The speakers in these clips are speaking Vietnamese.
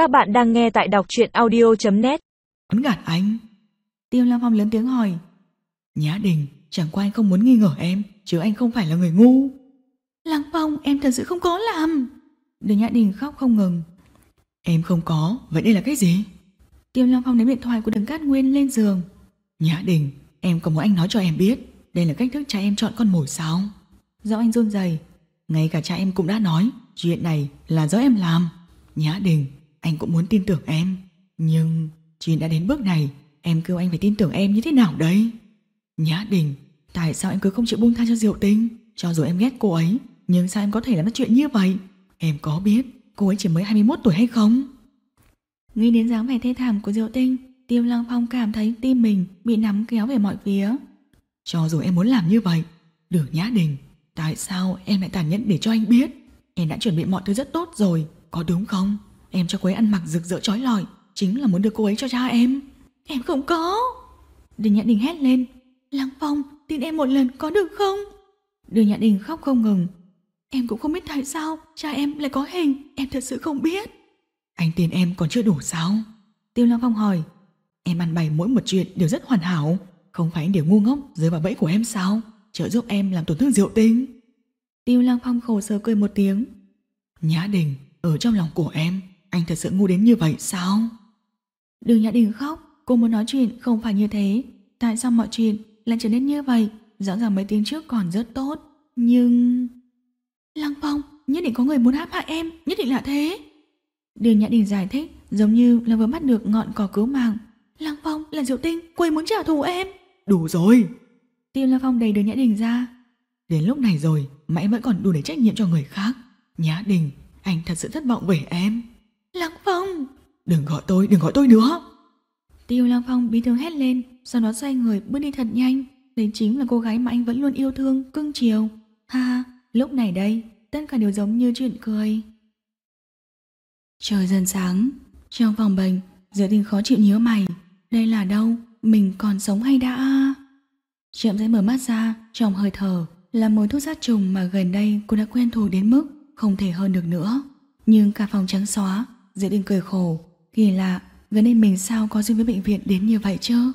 Các bạn đang nghe tại đọc truyện audio.net Muốn gạt anh. Tiêu Lam Phong lớn tiếng hỏi. Nhã Đình chẳng qua anh không muốn nghi ngờ em Chứ anh không phải là người ngu. Lăng Phong em thật sự không có làm. Đường Nhã Đình khóc không ngừng. Em không có, vậy đây là cái gì? Tiêu Lam Phong ném điện thoại của đường Cát Nguyên lên giường. Nhã Đình, em có muốn anh nói cho em biết Đây là cách thức cha em chọn con mồi sao? Do anh run rẩy. Ngay cả cha em cũng đã nói Chuyện này là do em làm. Nhã Đình, anh cũng muốn tin tưởng em. Nhưng chuyện đã đến bước này Em kêu anh phải tin tưởng em như thế nào đấy Nhã Đình Tại sao em cứ không chịu buông tha cho Diệu Tinh? Cho dù em ghét cô ấy Nhưng sao em có thể làm ra chuyện như vậy? Em có biết cô ấy chỉ mới 21 tuổi hay không? Nghĩ đến dáng vẻ thê thảm của Diệu Tinh Tiêu Lăng Phong cảm thấy tim mình Bị nắm kéo về mọi phía. Cho dù em muốn làm như vậy Đường Nhã Đình Tại sao em lại tàn nhẫn để cho anh biết? Em đã chuẩn bị mọi thứ rất tốt rồi Có đúng không Em cho cô ấy ăn mặc rực rỡ trói lọi, Chính là muốn đưa cô ấy cho cha em. Em không có. Đinh Nhã Đình hét lên. Lăng Phong, tin em một lần có được không? Đưa Nhã Đình khóc không ngừng. Em cũng không biết tại sao cha em lại có hình, Em thật sự không biết. Anh tin em còn chưa đủ sao? Tiêu Lăng Phong hỏi. Em ăn bày mỗi một chuyện đều rất hoàn hảo, Không phải anh đều ngu ngốc rơi vào bẫy của em sao? Trợ giúp em làm tổn thương diệu tinh. Tiêu Lăng Phong khổ sở cười một tiếng. Nhã Đình, Ở trong lòng của em anh thật sự ngu đến như vậy sao? Đường Nhã Đình khóc Cô muốn nói chuyện không phải như thế. Tại sao mọi chuyện lại trở nên như vậy? Rõ ràng mấy tiếng trước còn rất tốt Nhưng... Lăng Phong Nhất định có người muốn áp hại em Nhất định là thế. Đường Nhã Đình giải thích Giống như là vừa bắt được ngọn cỏ cứu mạng. Lăng Phong là Diệu Tinh Cô ấy muốn trả thù em. Đủ rồi. Tiêu Lăng Phong đầy đường Nhã Đình ra. Đến lúc này rồi mà em vẫn còn đủ để trách nhiệm cho người khác. Nhã Đình Anh thật sự thất vọng về em Lăng Phong! Đừng gọi tôi, đừng gọi tôi nữa. Tiêu Lăng Phong bí thương hét lên Sau đó xoay người bước đi thật nhanh. Đây chính là cô gái mà anh vẫn luôn yêu thương, cưng chiều. Ha ha, lúc này đây Tất cả đều giống như chuyện cười. Trời dần sáng Trong phòng bệnh Giữa tình khó chịu nhớ mày. Đây là đâu, mình còn sống hay đã? Chậm rãi mở mắt ra Trong hơi thở là mùi thuốc sát trùng mà gần đây cô đã quen thuộc đến mức không thể hơn được nữa. Nhưng cả phòng trắng xóa, Diệu Đình cười khổ. Kỳ lạ, gần đây mình sao có duyên với bệnh viện đến như vậy chứ?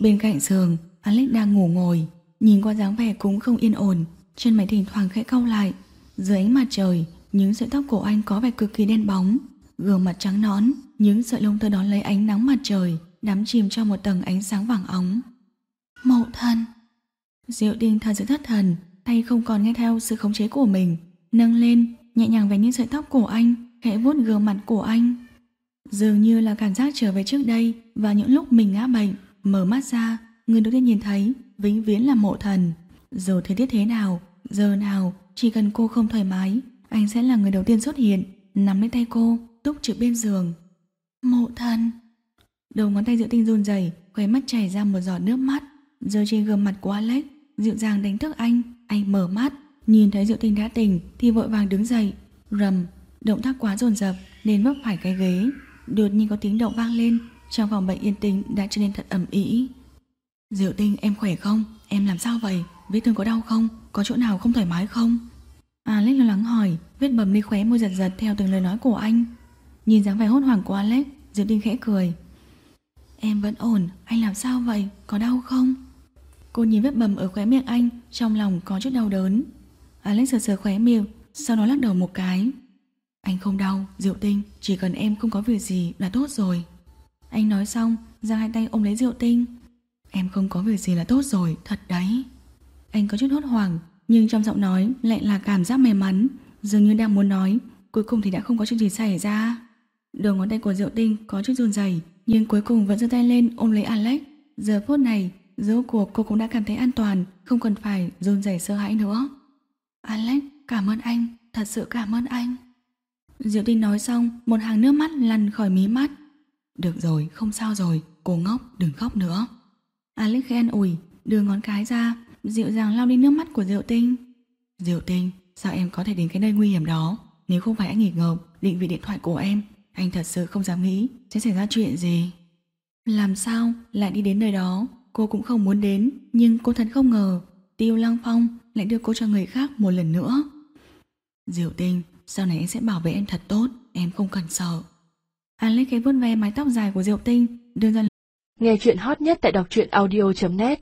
Bên cạnh giường, Alex đang ngủ ngồi, nhìn qua dáng vẻ cũng không yên ổn, chân mày thỉnh thoảng khẽ cau lại. Dưới ánh mặt trời, những sợi tóc của anh có vẻ cực kỳ đen bóng, gương mặt trắng nõn, những sợi lông tơ đón lấy ánh nắng mặt trời, đắm chìm trong một tầng ánh sáng vàng óng. Mậu thân Diệu Đình thật sự thất thần, tay không còn nghe theo sự khống chế của mình, nâng lên, nhẹ nhàng về những sợi tóc của anh, khẽ vuốt gương mặt của anh. Dường như là cảm giác trở về trước đây và những lúc mình ngã bệnh, mở mắt ra, người đầu tiên nhìn thấy vĩnh viễn là mộ thần. Dù thời tiết thế nào, giờ nào, chỉ cần cô không thoải mái, anh sẽ là người đầu tiên xuất hiện, nắm lấy tay cô, túc trực bên giường. Mộ thần. Đầu ngón tay Diệu tinh run rẩy, khóe mắt chảy ra một giọt nước mắt, rơi trên gương mặt của Alex dịu dàng đánh thức anh, anh mở mắt, nhìn thấy Diệu Tinh đã tỉnh thì vội vàng đứng dậy, rầm, động tác quá dồn dập nên vấp phải cái ghế. Đột nhiên có tiếng động vang lên, trong phòng bệnh yên tĩnh đã trở nên thật ẩm ý. Diệu Tinh em khỏe không? Em làm sao vậy? Vết thương có đau không? Có chỗ nào không thoải mái không? Alex lo lắng hỏi, vết bầm đi khóe môi giật giật theo từng lời nói của anh. Nhìn dáng vẻ hốt hoảng của Alex, Diệu Tinh khẽ cười. Em vẫn ổn, anh làm sao vậy? Có đau không? Cô nhìn vết bầm ở khóe miệng anh Trong lòng có chút đau đớn Alex sờ sờ khóe miệng Sau đó lắc đầu một cái anh không đau, Diệu Tinh Chỉ cần em không có việc gì là tốt rồi. Anh nói xong, giang hai tay ôm lấy Diệu Tinh. Em không có việc gì là tốt rồi, thật đấy. Anh có chút hốt hoảng Nhưng trong giọng nói lại là cảm giác may mắn Dường như đang muốn nói Cuối cùng thì đã không có chuyện gì xảy ra. Đầu ngón tay của Diệu Tinh có chút run rẩy Nhưng cuối cùng vẫn giơ tay lên ôm lấy Alex. Giờ phút này Rốt cuộc cô cũng đã cảm thấy an toàn Không cần phải run rẩy sợ hãi nữa. Alex cảm ơn anh Thật sự cảm ơn anh. Diệu tinh nói xong Một hàng nước mắt lăn khỏi mí mắt. Được rồi không sao rồi Cô ngốc đừng khóc nữa. Alex khen ủi đưa ngón cái ra Dịu dàng lau đi nước mắt của Diệu tinh. Diệu tinh sao em có thể đến cái nơi nguy hiểm đó? Nếu không phải anh nghỉ ngợp Định vị điện thoại của em Anh thật sự không dám nghĩ Sẽ xảy ra chuyện gì. Làm sao lại đi đến nơi đó? Cô cũng không muốn đến, nhưng cô thật không ngờ Tiêu Lăng Phong lại đưa cô cho người khác một lần nữa. Diệu tinh, sau này em sẽ bảo vệ em thật tốt, em không cần sợ. Alex khẽ vuốt ve mái tóc dài của Diệu Tinh, đưa ra Nghe chuyện hot nhất tại đọc truyện audio.net